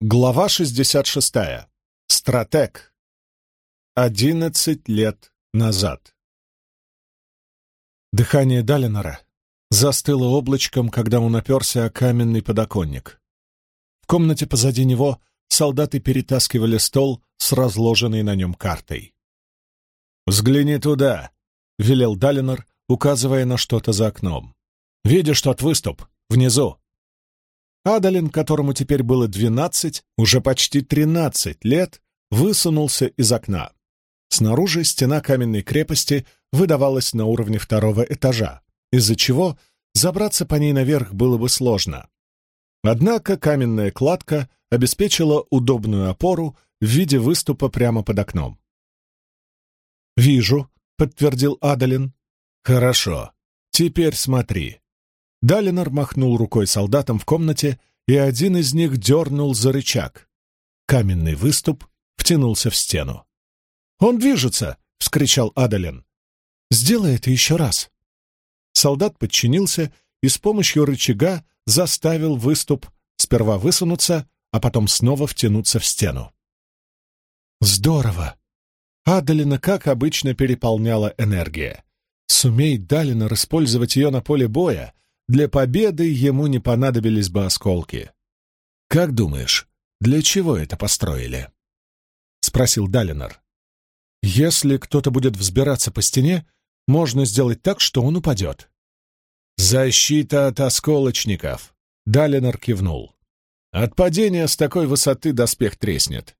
Глава 66. Стратег. Одиннадцать лет назад. Дыхание Далинора застыло облачком, когда он оперся о каменный подоконник. В комнате позади него солдаты перетаскивали стол с разложенной на нем картой. «Взгляни туда», — велел Далинор, указывая на что-то за окном. «Видишь тот выступ? Внизу?» Адалин, которому теперь было двенадцать, уже почти тринадцать лет, высунулся из окна. Снаружи стена каменной крепости выдавалась на уровне второго этажа, из-за чего забраться по ней наверх было бы сложно. Однако каменная кладка обеспечила удобную опору в виде выступа прямо под окном. «Вижу», — подтвердил Адалин. «Хорошо. Теперь смотри. Далинор махнул рукой солдатам в комнате, и один из них дернул за рычаг. Каменный выступ втянулся в стену. «Он движется!» — вскричал Адалин. «Сделай это еще раз!» Солдат подчинился и с помощью рычага заставил выступ сперва высунуться, а потом снова втянуться в стену. «Здорово!» Адалина, как обычно, переполняла энергия. Сумей Далинор использовать ее на поле боя, для победы ему не понадобились бы осколки. «Как думаешь, для чего это построили?» — спросил Далинор. «Если кто-то будет взбираться по стене, можно сделать так, что он упадет». «Защита от осколочников!» — Далинор кивнул. «От падения с такой высоты доспех треснет.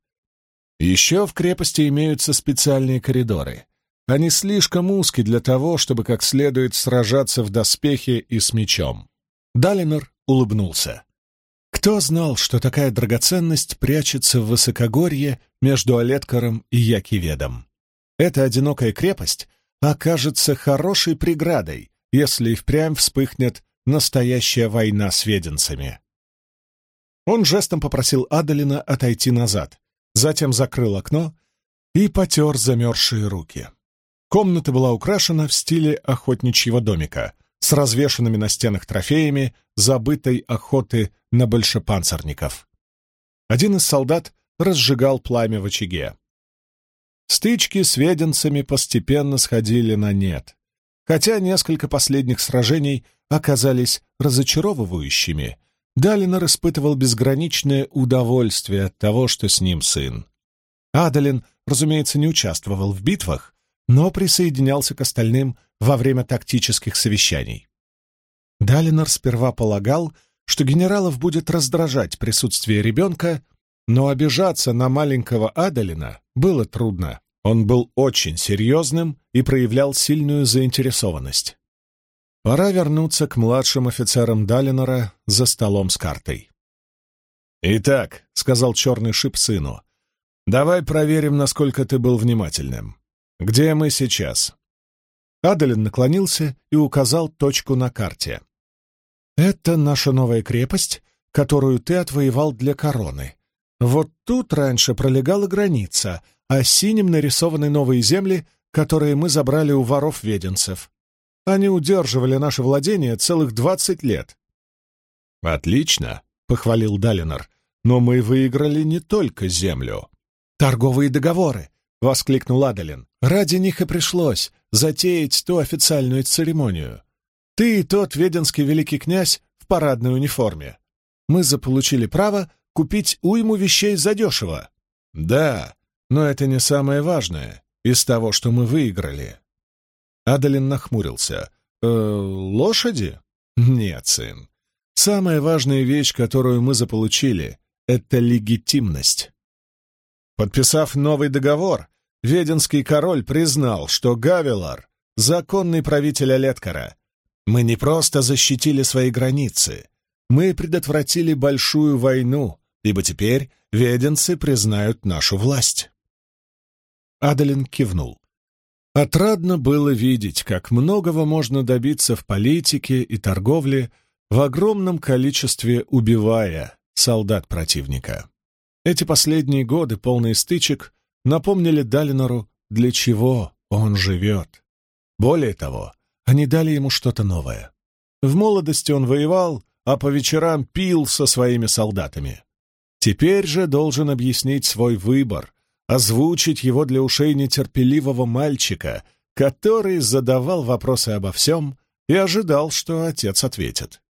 Еще в крепости имеются специальные коридоры. Они слишком узки для того, чтобы как следует сражаться в доспехе и с мечом. Далинор улыбнулся. Кто знал, что такая драгоценность прячется в высокогорье между Олеткаром и Якиведом? Эта одинокая крепость окажется хорошей преградой, если и впрямь вспыхнет настоящая война с веденцами. Он жестом попросил Адалина отойти назад, затем закрыл окно и потер замерзшие руки. Комната была украшена в стиле охотничьего домика с развешанными на стенах трофеями забытой охоты на большепанцирников. Один из солдат разжигал пламя в очаге. Стычки с веденцами постепенно сходили на нет, хотя несколько последних сражений оказались разочаровывающими. Далинор испытывал безграничное удовольствие от того, что с ним сын. Адалин, разумеется, не участвовал в битвах, но присоединялся к остальным во время тактических совещаний. Далинор сперва полагал, что генералов будет раздражать присутствие ребенка, но обижаться на маленького Адалина было трудно. Он был очень серьезным и проявлял сильную заинтересованность. Пора вернуться к младшим офицерам Далинора за столом с картой. «Итак», — сказал черный шип сыну, — «давай проверим, насколько ты был внимательным. «Где мы сейчас?» Адалин наклонился и указал точку на карте. «Это наша новая крепость, которую ты отвоевал для короны. Вот тут раньше пролегала граница, а синим нарисованы новые земли, которые мы забрали у воров-веденцев. Они удерживали наше владение целых двадцать лет». «Отлично», — похвалил Далинор, — «но мы выиграли не только землю». «Торговые договоры», — воскликнул Адалин. Ради них и пришлось затеять ту официальную церемонию. Ты и тот веденский великий князь в парадной униформе. Мы заполучили право купить уйму вещей задешево. Да, но это не самое важное из того, что мы выиграли. Адалин нахмурился. «Э, лошади? Нет, сын. Самая важная вещь, которую мы заполучили, — это легитимность. Подписав новый договор, Веденский король признал, что Гавилар — законный правитель Олеткара. Мы не просто защитили свои границы, мы предотвратили большую войну, ибо теперь веденцы признают нашу власть. Адалин кивнул. Отрадно было видеть, как многого можно добиться в политике и торговле в огромном количестве убивая солдат противника. Эти последние годы, полные стычек, напомнили Далинору, для чего он живет. Более того, они дали ему что-то новое. В молодости он воевал, а по вечерам пил со своими солдатами. Теперь же должен объяснить свой выбор, озвучить его для ушей нетерпеливого мальчика, который задавал вопросы обо всем и ожидал, что отец ответит.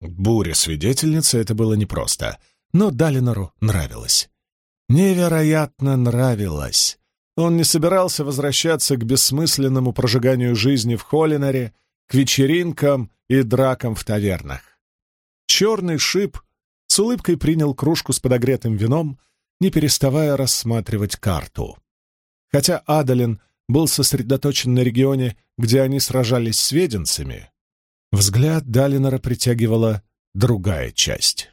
Буря свидетельницы это было непросто, но Далинору нравилось. Невероятно нравилось. Он не собирался возвращаться к бессмысленному прожиганию жизни в Холлинаре, к вечеринкам и дракам в тавернах. Черный шип с улыбкой принял кружку с подогретым вином, не переставая рассматривать карту. Хотя Адалин был сосредоточен на регионе, где они сражались с веденцами, взгляд Далинора притягивала другая часть.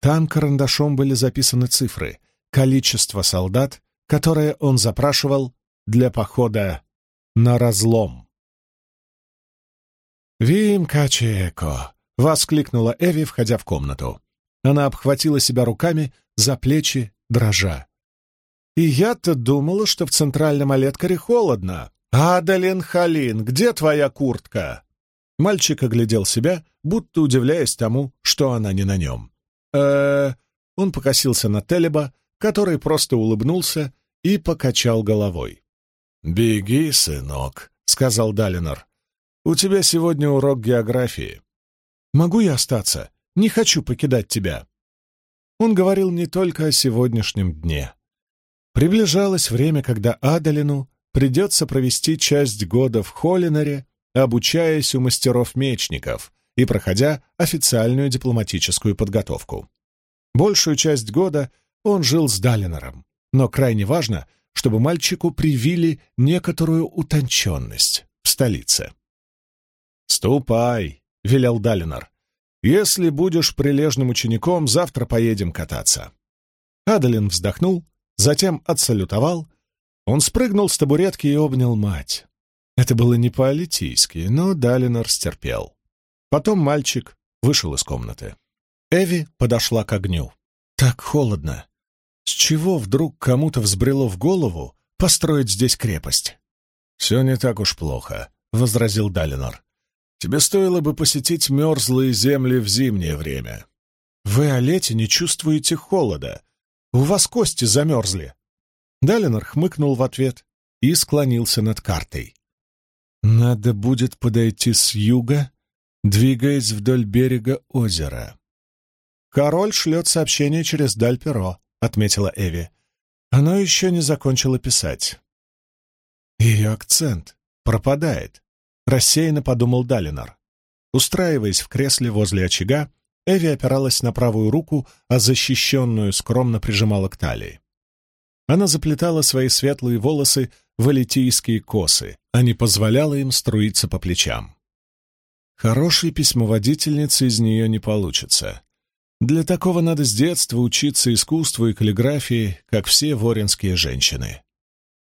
Там карандашом были записаны цифры, количество солдат, которое он запрашивал для похода на разлом. «Вим Качеко!» — воскликнула Эви, входя в комнату. Она обхватила себя руками за плечи, дрожа. «И я-то думала, что в центральном Олеткаре холодно. Адалин Халин, где твоя куртка?» Мальчик оглядел себя, будто удивляясь тому, что она не на нем. Э Он покосился на Телеба, который просто улыбнулся и покачал головой. «Беги, сынок», — сказал Далинор. «У тебя сегодня урок географии». «Могу я остаться? Не хочу покидать тебя». Он говорил не только о сегодняшнем дне. Приближалось время, когда Адалину придется провести часть года в Холлинаре, обучаясь у мастеров-мечников и проходя официальную дипломатическую подготовку. Большую часть года он жил с Далинором, но крайне важно, чтобы мальчику привили некоторую утонченность в столице. «Ступай», — велел Далинор. «Если будешь прилежным учеником, завтра поедем кататься». Адалин вздохнул, затем отсалютовал. Он спрыгнул с табуретки и обнял мать. Это было не по-алитийски, но Далинор стерпел. Потом мальчик вышел из комнаты. Эви подошла к огню. «Так холодно. С чего вдруг кому-то взбрело в голову построить здесь крепость? «Все не так уж плохо», — возразил Далинор. «Тебе стоило бы посетить мерзлые земли в зимнее время. Вы, о лете, не чувствуете холода. У вас кости замерзли». Далинор хмыкнул в ответ и склонился над картой. «Надо будет подойти с юга, двигаясь вдоль берега озера. Король шлет сообщение через Дальперо. — отметила Эви. Оно еще не закончило писать. Ее акцент пропадает, — рассеянно подумал Далинор. Устраиваясь в кресле возле очага, Эви опиралась на правую руку, а защищенную скромно прижимала к талии. Она заплетала свои светлые волосы в алитийские косы, а не позволяла им струиться по плечам. Хорошей письмоводительницы из нее не получится. Для такого надо с детства учиться искусству и каллиграфии, как все воринские женщины.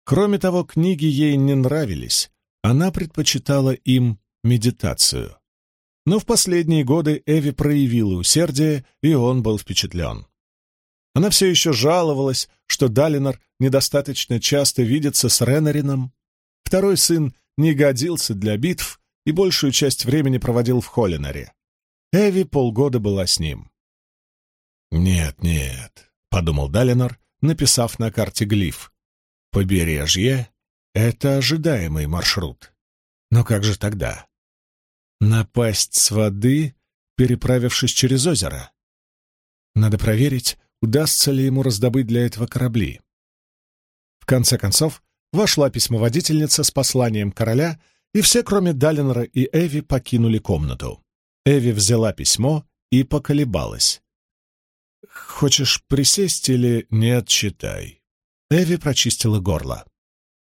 Кроме того, книги ей не нравились, она предпочитала им медитацию. Но в последние годы Эви проявила усердие, и он был впечатлен. Она все еще жаловалась, что Далинор недостаточно часто видится с Ренарином. Второй сын не годился для битв и большую часть времени проводил в Холлинаре. Эви полгода была с ним. «Нет, нет», — подумал Далинор, написав на карте глиф. «Побережье — это ожидаемый маршрут. Но как же тогда? Напасть с воды, переправившись через озеро? Надо проверить, удастся ли ему раздобыть для этого корабли. В конце концов, вошла письмоводительница с посланием короля, и все, кроме Далинора и Эви, покинули комнату. Эви взяла письмо и поколебалась. «Хочешь присесть или нет, читай?» Эви прочистила горло.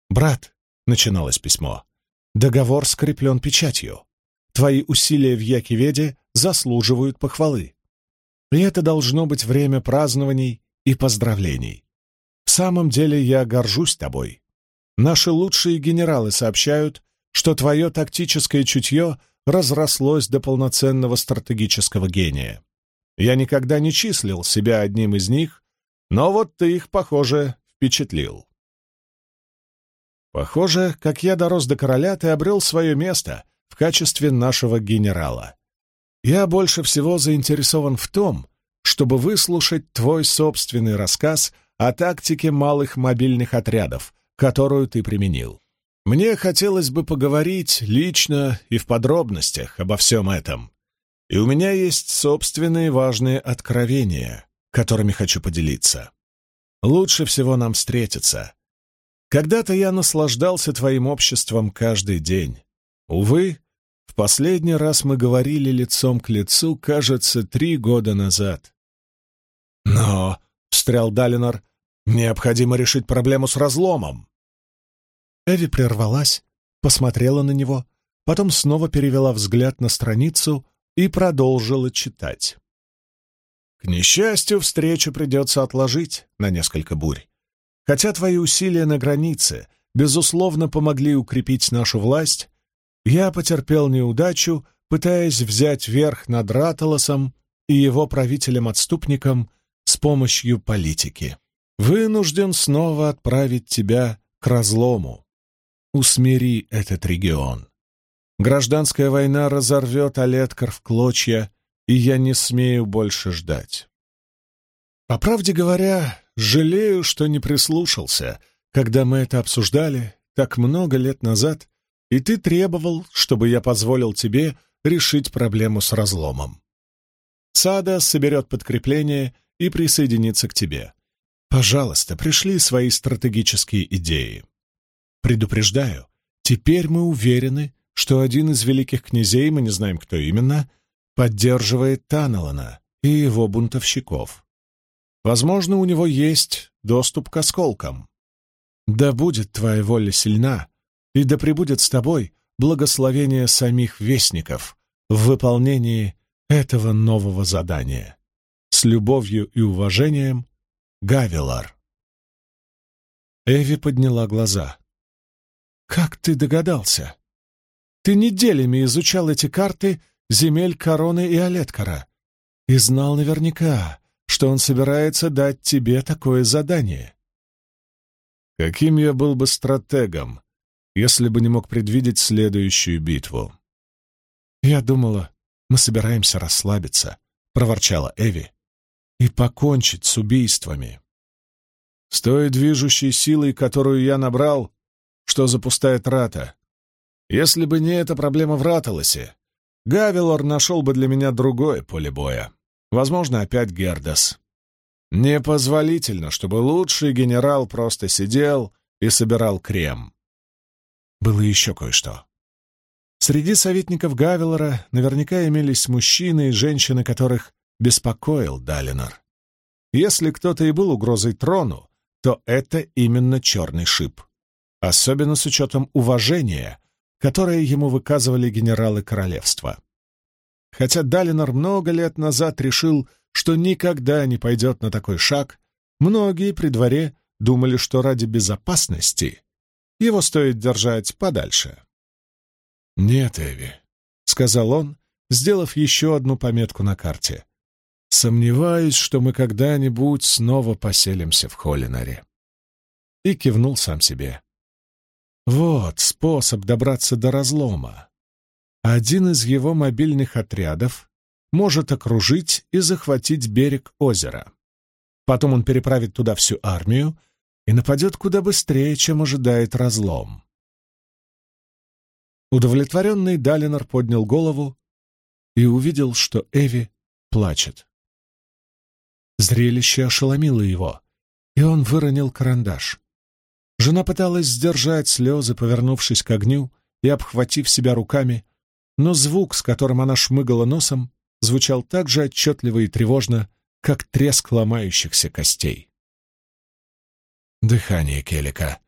«Брат», — начиналось письмо, — «договор скреплен печатью. Твои усилия в Якиведе заслуживают похвалы. И это должно быть время празднований и поздравлений. В самом деле я горжусь тобой. Наши лучшие генералы сообщают, что твое тактическое чутье разрослось до полноценного стратегического гения. Я никогда не числил себя одним из них, но вот ты их, похоже, впечатлил. Похоже, как я дорос до короля, ты обрел свое место в качестве нашего генерала. Я больше всего заинтересован в том, чтобы выслушать твой собственный рассказ о тактике малых мобильных отрядов, которую ты применил. Мне хотелось бы поговорить лично и в подробностях обо всем этом. И у меня есть собственные важные откровения, которыми хочу поделиться. Лучше всего нам встретиться. Когда-то я наслаждался твоим обществом каждый день. Увы, в последний раз мы говорили лицом к лицу, кажется, три года назад. Но, — встрял Далинор, — необходимо решить проблему с разломом. Эви прервалась, посмотрела на него, потом снова перевела взгляд на страницу и продолжила читать. К несчастью, встречу придется отложить на несколько бурь. Хотя твои усилия на границе, безусловно, помогли укрепить нашу власть, я потерпел неудачу, пытаясь взять верх над Раталосом и его правителем-отступником с помощью политики. Вынужден снова отправить тебя к разлому. Усмири этот регион. Гражданская война разорвет Олеткар в клочья, и я не смею больше ждать. По правде говоря, жалею, что не прислушался, когда мы это обсуждали так много лет назад, и ты требовал, чтобы я позволил тебе решить проблему с разломом. Сада соберет подкрепление и присоединится к тебе. Пожалуйста, пришли свои стратегические идеи. Предупреждаю, теперь мы уверены, что один из великих князей, мы не знаем, кто именно, поддерживает Таналана и его бунтовщиков. Возможно, у него есть доступ к осколкам. Да будет твоя воля сильна, и да пребудет с тобой благословение самих вестников в выполнении этого нового задания. С любовью и уважением, Гавилар. Эви подняла глаза. «Как ты догадался? Ты неделями изучал эти карты земель Короны и Олеткара и знал наверняка, что он собирается дать тебе такое задание». Каким я был бы стратегом, если бы не мог предвидеть следующую битву? «Я думала, мы собираемся расслабиться», — проворчала Эви, — «и покончить с убийствами». С той движущей силой, которую я набрал, что за пустая трата. Если бы не эта проблема в Раталосе, Гавилор нашел бы для меня другое поле боя. Возможно, опять Гердас. Непозволительно, чтобы лучший генерал просто сидел и собирал крем. Было еще кое-что. Среди советников Гавилора наверняка имелись мужчины и женщины, которых беспокоил Далинор. Если кто-то и был угрозой трону, то это именно черный шип особенно с учетом уважения, которое ему выказывали генералы королевства. Хотя Далинор много лет назад решил, что никогда не пойдет на такой шаг, многие при дворе думали, что ради безопасности его стоит держать подальше. «Нет, Эви», — сказал он, сделав еще одну пометку на карте. «Сомневаюсь, что мы когда-нибудь снова поселимся в Холлинаре». И кивнул сам себе. Вот способ добраться до разлома. Один из его мобильных отрядов может окружить и захватить берег озера. Потом он переправит туда всю армию и нападет куда быстрее, чем ожидает разлом. Удовлетворенный Далинор поднял голову и увидел, что Эви плачет. Зрелище ошеломило его, и он выронил карандаш. Жена пыталась сдержать слезы, повернувшись к огню и обхватив себя руками, но звук, с которым она шмыгала носом, звучал так же отчетливо и тревожно, как треск ломающихся костей. Дыхание Келика.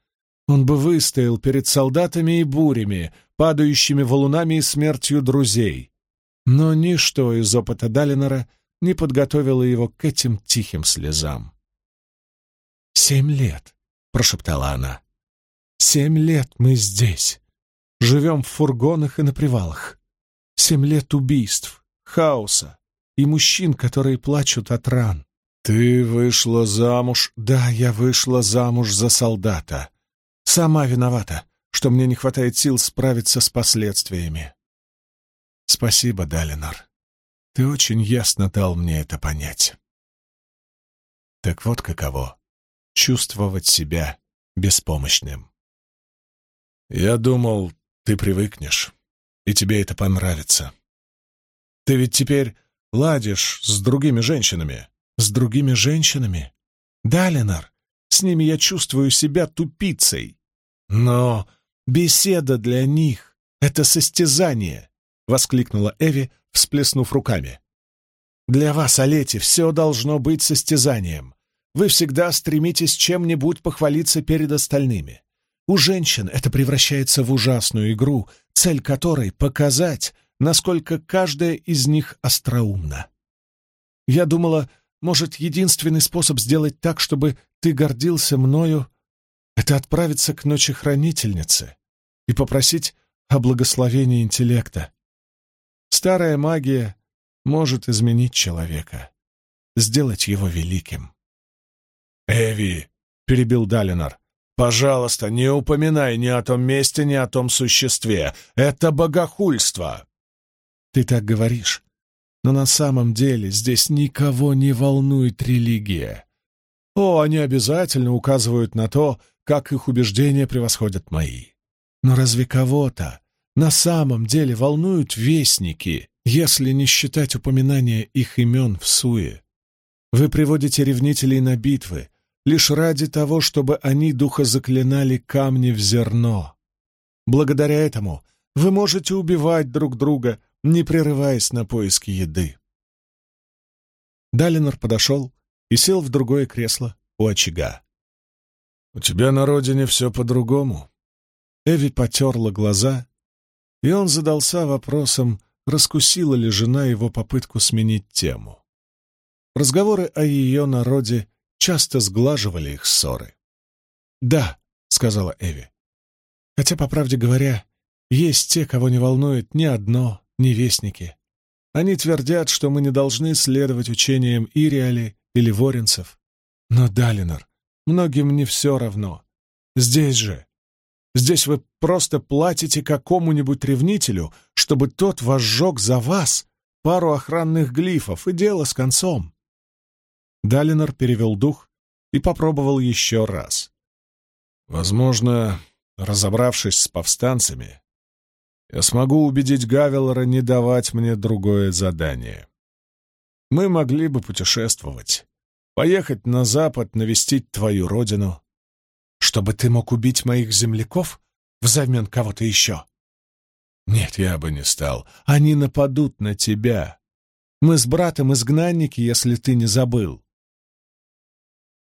Он бы выстоял перед солдатами и бурями, падающими валунами и смертью друзей. Но ничто из опыта Далинора не подготовило его к этим тихим слезам. Семь лет прошептала она. «Семь лет мы здесь. Живем в фургонах и на привалах. Семь лет убийств, хаоса и мужчин, которые плачут от ран. Ты вышла замуж? Да, я вышла замуж за солдата. Сама виновата, что мне не хватает сил справиться с последствиями. Спасибо, Далинор. Ты очень ясно дал мне это понять. Так вот каково — чувствовать себя беспомощным. Я думал, ты привыкнешь, и тебе это понравится. Ты ведь теперь ладишь с другими женщинами. С другими женщинами? Да, Ленар, с ними я чувствую себя тупицей. Но беседа для них — это состязание, — воскликнула Эви, всплеснув руками. Для вас, Олети, все должно быть состязанием. Вы всегда стремитесь чем-нибудь похвалиться перед остальными. У женщин это превращается в ужасную игру, цель которой — показать, насколько каждая из них остроумна. Я думала, может, единственный способ сделать так, чтобы ты гордился мною, это отправиться к ночи хранительницы и попросить о благословении интеллекта. Старая магия может изменить человека, сделать его великим. «Эви!» — перебил Далинар. «Пожалуйста, не упоминай ни о том месте, ни о том существе. Это богохульство!» «Ты так говоришь, но на самом деле здесь никого не волнует религия. О, они обязательно указывают на то, как их убеждения превосходят мои. Но разве кого-то на самом деле волнуют вестники, если не считать упоминания их имен в суе. Вы приводите ревнителей на битвы лишь ради того, чтобы они духозаклинали камни в зерно. Благодаря этому вы можете убивать друг друга, не прерываясь на поиски еды. Далинор подошел и сел в другое кресло у очага. «У тебя на родине все по-другому». Эви потерла глаза, и он задался вопросом, раскусила ли жена его попытку сменить тему. Разговоры о ее народе часто сглаживали их ссоры. «Да», — сказала Эви. «Хотя, по правде говоря, есть те, кого не волнует ни одно, ни вестники. Они твердят, что мы не должны следовать учениям Ириали или Воренцев. Но, Далинор, многим не все равно. Здесь же, Здесь вы просто платите какому-нибудь ревнителю, чтобы тот возжег за вас пару охранных глифов, и дело с концом. Далинор перевел дух и попробовал еще раз. Возможно, разобравшись с повстанцами, я смогу убедить Гавелора не давать мне другое задание. Мы могли бы путешествовать, поехать на запад, навестить твою родину, чтобы ты мог убить моих земляков взамен кого-то еще? Нет, я бы не стал. Они нападут на тебя. Мы с братом изгнанники, если ты не забыл.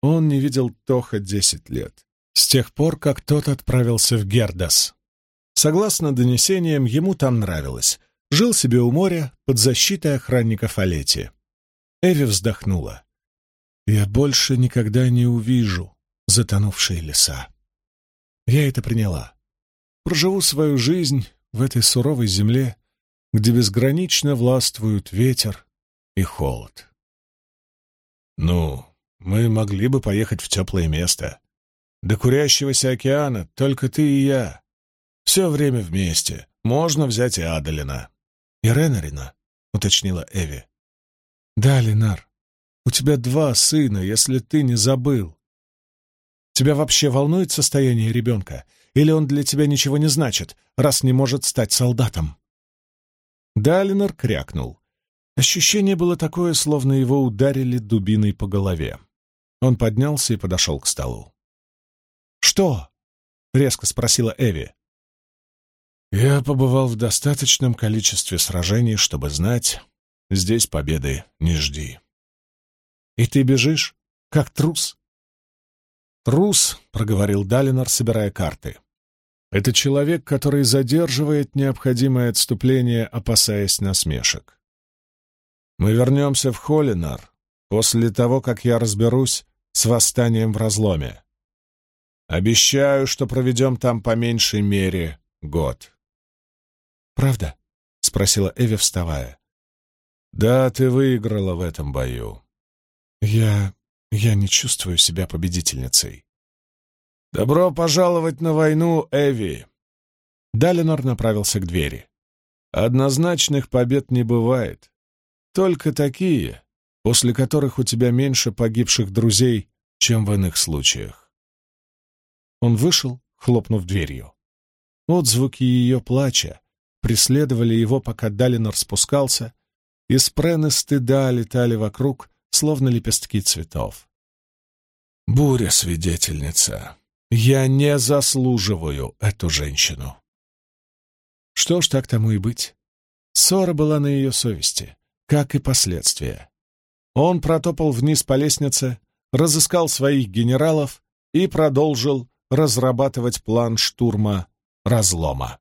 Он не видел Тоха десять лет, с тех пор, как тот отправился в Гердас. Согласно донесениям, ему там нравилось. Жил себе у моря под защитой охранников Олети. Эви вздохнула. «Я больше никогда не увижу затонувшие леса. Я это приняла. Проживу свою жизнь в этой суровой земле, где безгранично властвуют ветер и холод. Ну, мы могли бы поехать в теплое место. До курящегося океана только ты и я. Все время вместе. Можно взять и Адалина. И Ренарина, — уточнила Эви. Да, Ленар, у тебя два сына, если ты не забыл. Тебя вообще волнует состояние ребенка? Или он для тебя ничего не значит, раз не может стать солдатом?» Далинор крякнул. Ощущение было такое, словно его ударили дубиной по голове. Он поднялся и подошел к столу. «Что?» — резко спросила Эви. «Я побывал в достаточном количестве сражений, чтобы знать, здесь победы не жди». «И ты бежишь, как трус?» «Трус», — проговорил Далинор, собирая карты. «Это человек, который задерживает необходимое отступление, опасаясь насмешек. Мы вернемся в Холинар после того, как я разберусь с восстанием в разломе. Обещаю, что проведем там по меньшей мере год». «Правда?» — спросила Эви, вставая. «Да, ты выиграла в этом бою». «Я я не чувствую себя победительницей. «Добро пожаловать на войну, Эви!» Далинор направился к двери. «Однозначных побед не бывает. Только такие, после которых у тебя меньше погибших друзей, чем в иных случаях. Он вышел, хлопнув дверью. Отзвуки ее плача преследовали его, пока Далинор спускался, и спрены стыда летали вокруг, словно лепестки цветов. «Буря, свидетельница, я не заслуживаю эту женщину». Что ж, так тому и быть. Ссора была на ее совести, как и последствия. Он протопал вниз по лестнице, разыскал своих генералов и продолжил разрабатывать план штурма разлома.